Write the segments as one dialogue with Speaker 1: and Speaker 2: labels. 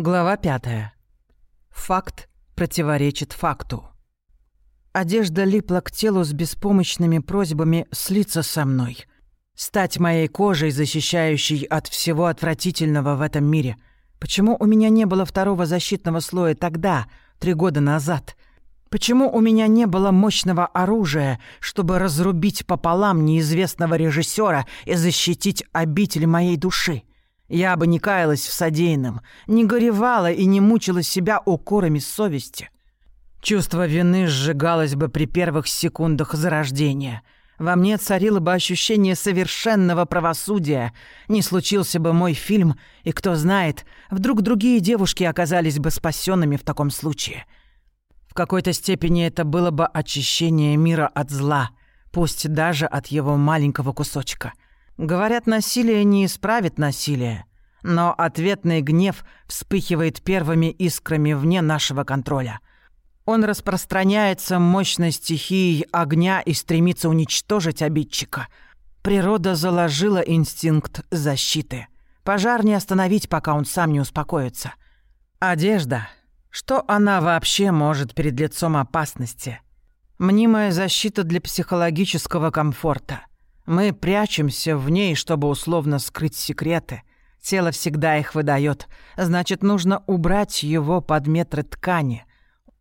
Speaker 1: Глава пятая. Факт противоречит факту. Одежда липла к телу с беспомощными просьбами слиться со мной. Стать моей кожей, защищающей от всего отвратительного в этом мире. Почему у меня не было второго защитного слоя тогда, три года назад? Почему у меня не было мощного оружия, чтобы разрубить пополам неизвестного режиссера и защитить обитель моей души? Я бы не каялась в содеянном, не горевала и не мучила себя укорами совести. Чувство вины сжигалось бы при первых секундах зарождения. Во мне царило бы ощущение совершенного правосудия. Не случился бы мой фильм, и кто знает, вдруг другие девушки оказались бы спасенными в таком случае. В какой-то степени это было бы очищение мира от зла, пусть даже от его маленького кусочка — Говорят, насилие не исправит насилие, но ответный гнев вспыхивает первыми искрами вне нашего контроля. Он распространяется мощной стихией огня и стремится уничтожить обидчика. Природа заложила инстинкт защиты. Пожар не остановить, пока он сам не успокоится. Одежда. Что она вообще может перед лицом опасности? Мнимая защита для психологического комфорта. Мы прячемся в ней, чтобы условно скрыть секреты. Тело всегда их выдает. Значит, нужно убрать его под метры ткани,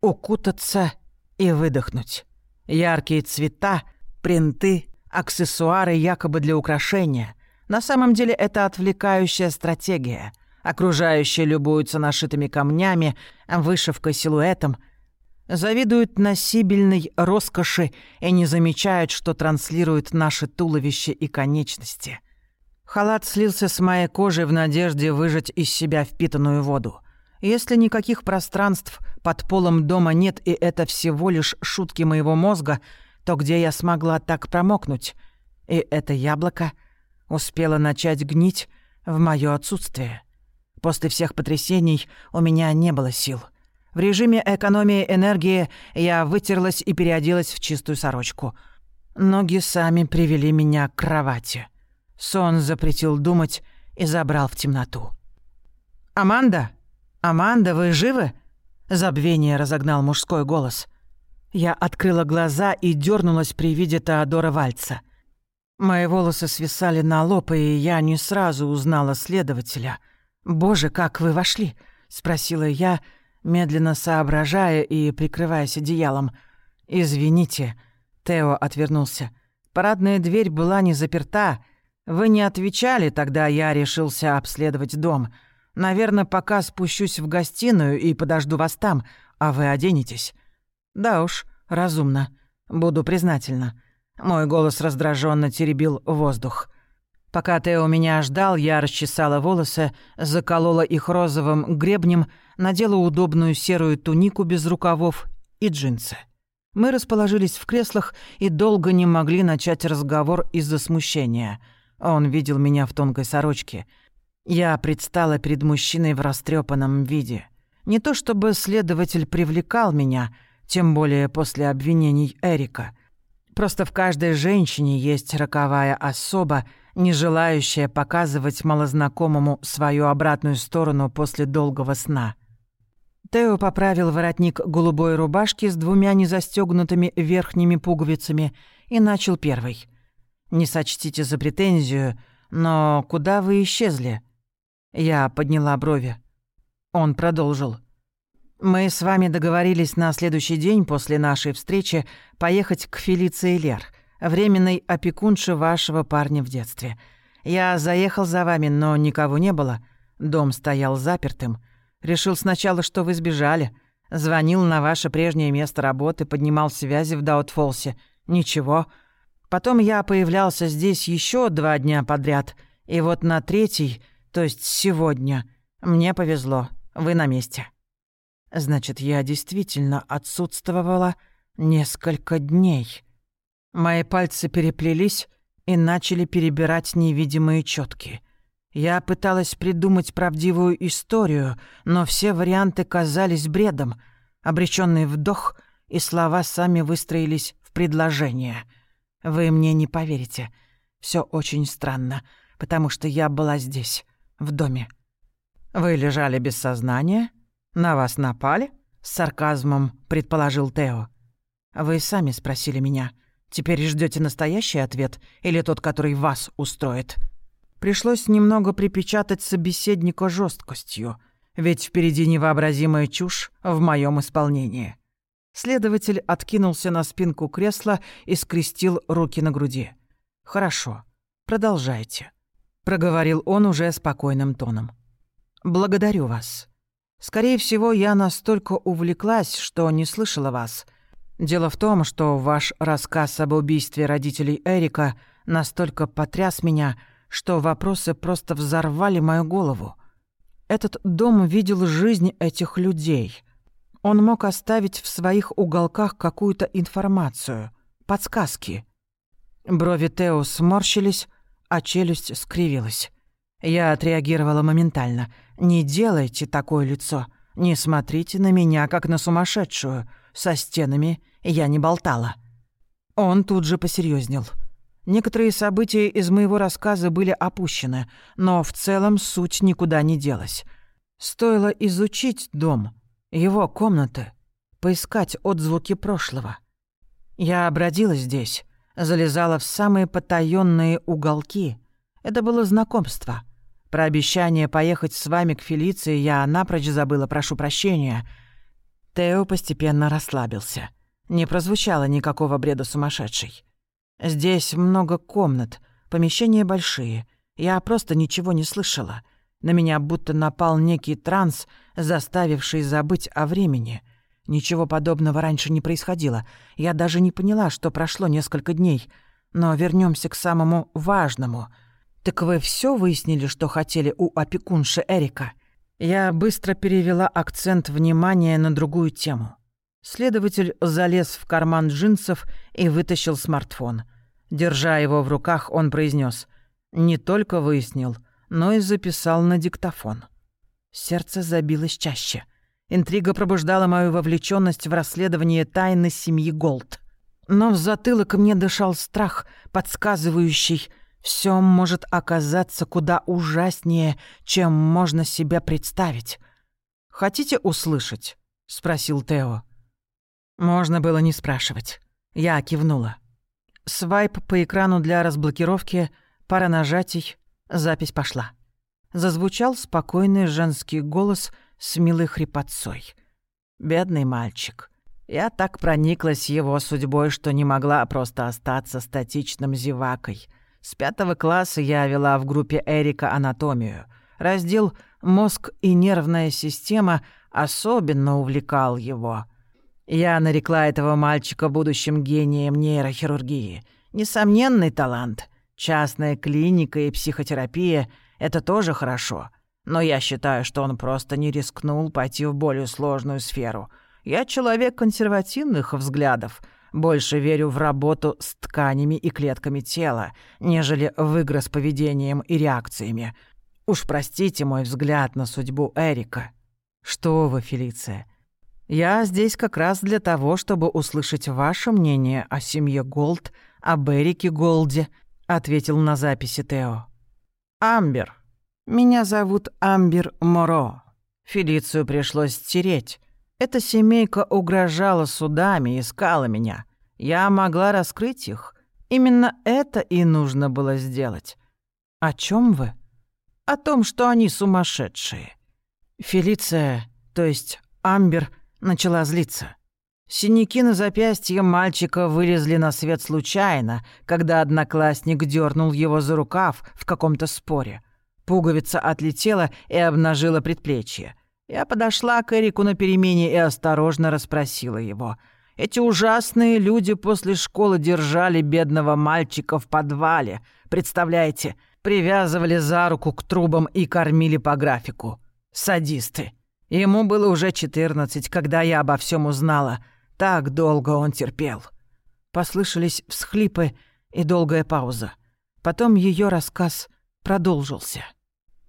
Speaker 1: укутаться и выдохнуть. Яркие цвета, принты, аксессуары якобы для украшения. На самом деле это отвлекающая стратегия. Окружающие любуются нашитыми камнями, вышивкой, силуэтом — завидуют носибельной роскоши и не замечают, что транслируют наши туловища и конечности. Халат слился с моей кожи в надежде выжать из себя впитанную воду. Если никаких пространств под полом дома нет и это всего лишь шутки моего мозга, то где я смогла так промокнуть? И это яблоко успело начать гнить в моё отсутствие. После всех потрясений у меня не было сил. В режиме экономии энергии я вытерлась и переоделась в чистую сорочку. Ноги сами привели меня к кровати. Сон запретил думать и забрал в темноту. «Аманда? Аманда, вы живы?» Забвение разогнал мужской голос. Я открыла глаза и дернулась при виде Теодора Вальца. Мои волосы свисали на лоб, и я не сразу узнала следователя. «Боже, как вы вошли?» — спросила я, — медленно соображая и прикрываясь одеялом. «Извините», — Тео отвернулся. «Парадная дверь была не заперта. Вы не отвечали, тогда я решился обследовать дом. Наверное, пока спущусь в гостиную и подожду вас там, а вы оденетесь». «Да уж, разумно. Буду признательна». Мой голос раздраженно теребил воздух. Пока Тео меня ждал, я расчесала волосы, заколола их розовым гребнем, надела удобную серую тунику без рукавов и джинсы. Мы расположились в креслах и долго не могли начать разговор из-за смущения. Он видел меня в тонкой сорочке. Я предстала перед мужчиной в растрепанном виде. Не то чтобы следователь привлекал меня, тем более после обвинений Эрика. Просто в каждой женщине есть роковая особа — не желающая показывать малознакомому свою обратную сторону после долгого сна. Тео поправил воротник голубой рубашки с двумя незастегнутыми верхними пуговицами и начал первый. «Не сочтите за претензию, но куда вы исчезли?» Я подняла брови. Он продолжил. «Мы с вами договорились на следующий день после нашей встречи поехать к Фелиции Лер — временной опекунши вашего парня в детстве. Я заехал за вами, но никого не было. Дом стоял запертым. Решил сначала, что вы сбежали. Звонил на ваше прежнее место работы, поднимал связи в Даутфолсе. Ничего. Потом я появлялся здесь еще два дня подряд. И вот на третий, то есть сегодня, мне повезло. Вы на месте. Значит, я действительно отсутствовала несколько дней. Мои пальцы переплелись и начали перебирать невидимые четки. Я пыталась придумать правдивую историю, но все варианты казались бредом. Обреченный вдох, и слова сами выстроились в предложение. Вы мне не поверите. Все очень странно, потому что я была здесь, в доме. Вы лежали без сознания? На вас напали?» С сарказмом предположил Тео. «Вы сами спросили меня. Теперь ждете настоящий ответ или тот, который вас устроит?» Пришлось немного припечатать собеседника жесткостью, ведь впереди невообразимая чушь в моем исполнении. Следователь откинулся на спинку кресла и скрестил руки на груди. «Хорошо, продолжайте», — проговорил он уже спокойным тоном. «Благодарю вас. Скорее всего, я настолько увлеклась, что не слышала вас. Дело в том, что ваш рассказ об убийстве родителей Эрика настолько потряс меня, что вопросы просто взорвали мою голову. Этот дом видел жизнь этих людей. Он мог оставить в своих уголках какую-то информацию, подсказки. Брови Тео сморщились, а челюсть скривилась. Я отреагировала моментально. «Не делайте такое лицо. Не смотрите на меня, как на сумасшедшую. Со стенами я не болтала». Он тут же посерьезнел. Некоторые события из моего рассказа были опущены, но в целом суть никуда не делась. Стоило изучить дом, его комнаты, поискать отзвуки прошлого. Я бродила здесь, залезала в самые потаённые уголки. Это было знакомство. Про обещание поехать с вами к Фелиции я напрочь забыла, прошу прощения. Тео постепенно расслабился. Не прозвучало никакого бреда сумасшедшей. Здесь много комнат, помещения большие. Я просто ничего не слышала. На меня будто напал некий транс, заставивший забыть о времени. Ничего подобного раньше не происходило. Я даже не поняла, что прошло несколько дней. Но вернемся к самому важному. Так вы все выяснили, что хотели у опекунши Эрика? Я быстро перевела акцент внимания на другую тему. Следователь залез в карман джинсов и вытащил смартфон. Держа его в руках, он произнес: «Не только выяснил, но и записал на диктофон». Сердце забилось чаще. Интрига пробуждала мою вовлеченность в расследование тайны семьи Голд. Но в затылок мне дышал страх, подсказывающий, все может оказаться куда ужаснее, чем можно себя представить. «Хотите услышать?» — спросил Тео. Можно было не спрашивать. Я кивнула. Свайп по экрану для разблокировки, пара нажатий, запись пошла. Зазвучал спокойный женский голос с милой хрипотцой. Бедный мальчик. Я так прониклась его судьбой, что не могла просто остаться статичным зевакой. С пятого класса я вела в группе Эрика анатомию. Раздел «Мозг и нервная система» особенно увлекал его — я нарекла этого мальчика будущим гением нейрохирургии. Несомненный талант. Частная клиника и психотерапия — это тоже хорошо. Но я считаю, что он просто не рискнул пойти в более сложную сферу. Я человек консервативных взглядов. Больше верю в работу с тканями и клетками тела, нежели в игры с поведением и реакциями. Уж простите мой взгляд на судьбу Эрика. Что вы, Фелиция, я здесь как раз для того, чтобы услышать ваше мнение о семье Голд, о Берике Голде», — ответил на записи Тео. «Амбер. Меня зовут Амбер Моро. Фелицию пришлось стереть. Эта семейка угрожала судами, искала меня. Я могла раскрыть их. Именно это и нужно было сделать. О чем вы? О том, что они сумасшедшие. Фелиция, то есть Амбер — начала злиться. Синяки на запястье мальчика вылезли на свет случайно, когда одноклассник дернул его за рукав в каком-то споре. Пуговица отлетела и обнажила предплечье. Я подошла к Эрику на перемене и осторожно расспросила его. Эти ужасные люди после школы держали бедного мальчика в подвале. Представляете, привязывали за руку к трубам и кормили по графику. Садисты. Ему было уже четырнадцать, когда я обо всем узнала. Так долго он терпел. Послышались всхлипы и долгая пауза. Потом ее рассказ продолжился.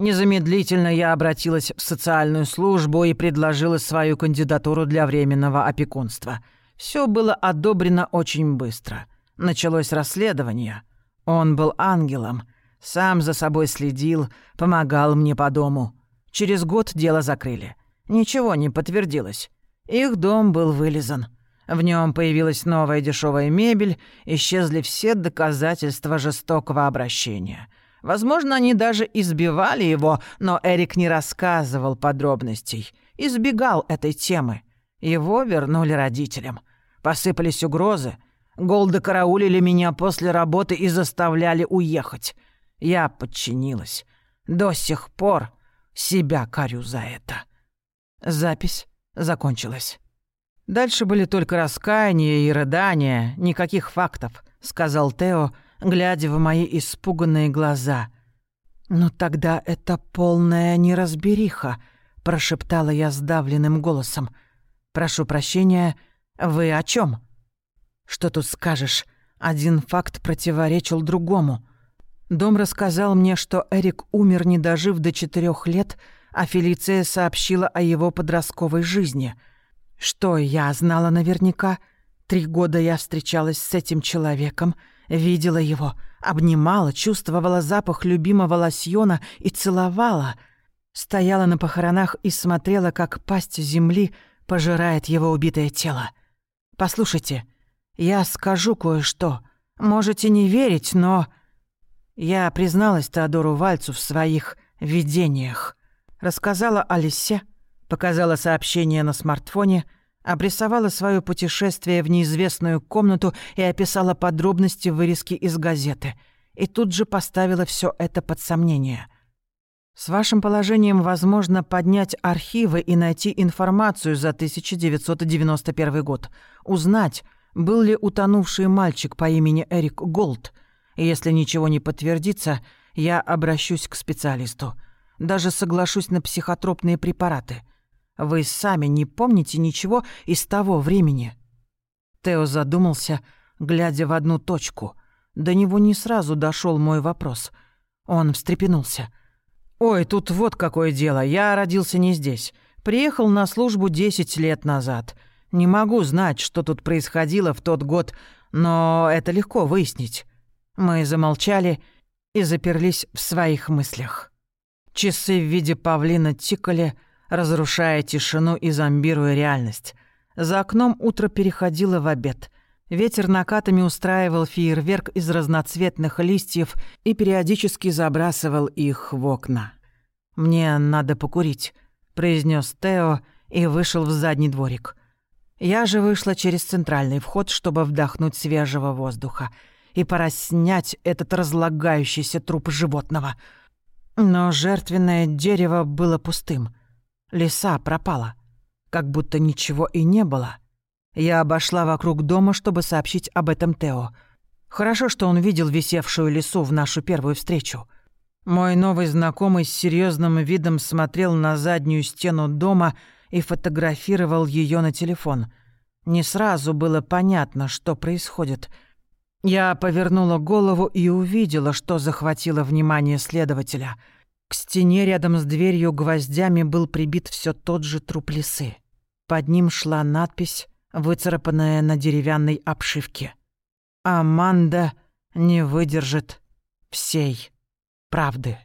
Speaker 1: Незамедлительно я обратилась в социальную службу и предложила свою кандидатуру для временного опекунства. Все было одобрено очень быстро. Началось расследование. Он был ангелом, сам за собой следил, помогал мне по дому. Через год дело закрыли. Ничего не подтвердилось. Их дом был вылизан. В нем появилась новая дешевая мебель, исчезли все доказательства жестокого обращения. Возможно, они даже избивали его, но Эрик не рассказывал подробностей. Избегал этой темы. Его вернули родителям. Посыпались угрозы. Голды караулили меня после работы и заставляли уехать. Я подчинилась. До сих пор себя корю за это. Запись закончилась. Дальше были только раскаяния и рыдания, никаких фактов, сказал Тео, глядя в мои испуганные глаза. «Но тогда это полная неразбериха», — прошептала я сдавленным голосом. «Прошу прощения, вы о чем? «Что тут скажешь? Один факт противоречил другому. Дом рассказал мне, что Эрик умер, не дожив до четырех лет, а Фелиция сообщила о его подростковой жизни. Что я знала наверняка? Три года я встречалась с этим человеком, видела его, обнимала, чувствовала запах любимого лосьона и целовала. Стояла на похоронах и смотрела, как пасть земли пожирает его убитое тело. Послушайте, я скажу кое-что. Можете не верить, но... Я призналась Теодору Вальцу в своих видениях. Рассказала о лисе, показала сообщение на смартфоне, обрисовала свое путешествие в неизвестную комнату и описала подробности вырезки из газеты. И тут же поставила все это под сомнение. С вашим положением возможно поднять архивы и найти информацию за 1991 год, узнать, был ли утонувший мальчик по имени Эрик Голд — если ничего не подтвердится, я обращусь к специалисту. Даже соглашусь на психотропные препараты. Вы сами не помните ничего из того времени?» Тео задумался, глядя в одну точку. До него не сразу дошел мой вопрос. Он встрепенулся. «Ой, тут вот какое дело. Я родился не здесь. Приехал на службу десять лет назад. Не могу знать, что тут происходило в тот год, но это легко выяснить. Мы замолчали и заперлись в своих мыслях. Часы в виде павлина тикали, разрушая тишину и зомбируя реальность. За окном утро переходило в обед. Ветер накатами устраивал фейерверк из разноцветных листьев и периодически забрасывал их в окна. «Мне надо покурить», — произнес Тео и вышел в задний дворик. Я же вышла через центральный вход, чтобы вдохнуть свежего воздуха — и пора снять этот разлагающийся труп животного. Но жертвенное дерево было пустым. Лиса пропала. Как будто ничего и не было. Я обошла вокруг дома, чтобы сообщить об этом Тео. Хорошо, что он видел висевшую лису в нашу первую встречу. Мой новый знакомый с серьезным видом смотрел на заднюю стену дома и фотографировал ее на телефон. Не сразу было понятно, что происходит — я повернула голову и увидела, что захватило внимание следователя. К стене рядом с дверью гвоздями был прибит все тот же труп лисы. Под ним шла надпись, выцарапанная на деревянной обшивке. «Аманда не выдержит всей правды».